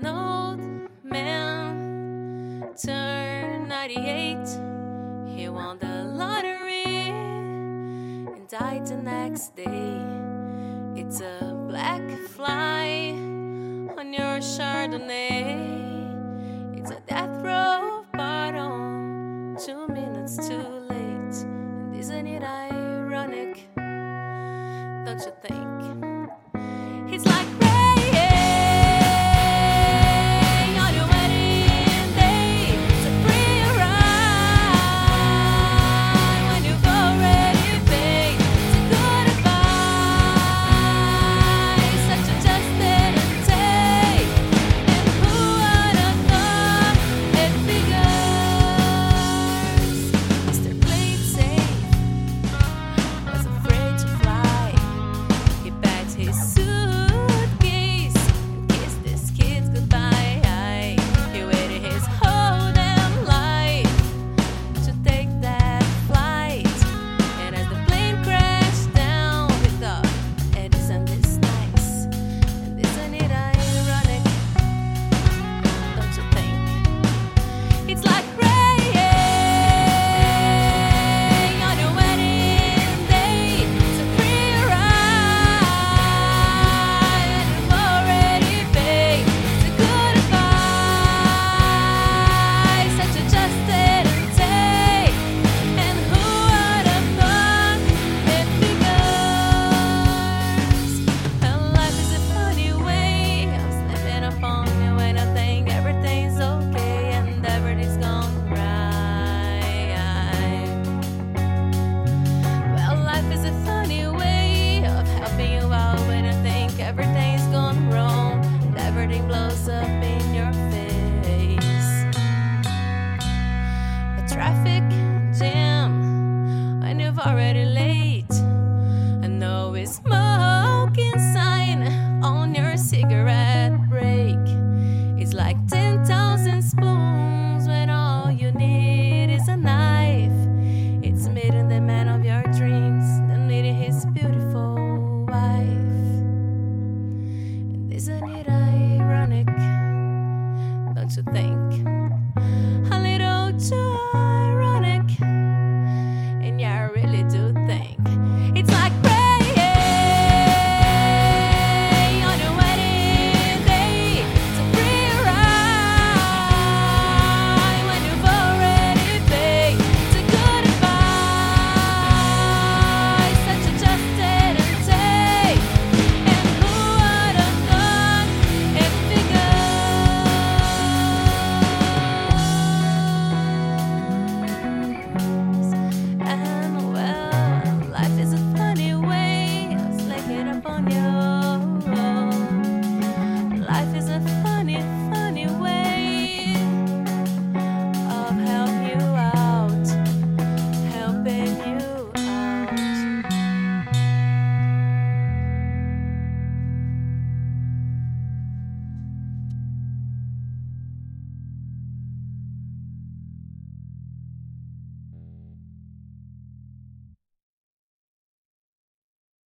an old man turned 98. He won the lottery and died the next day. It's a black fly on your Chardonnay. It's a death row bottle, two minutes too late. And isn't it ironic? Don't you think? traffic jam. And you've already late. I know it's my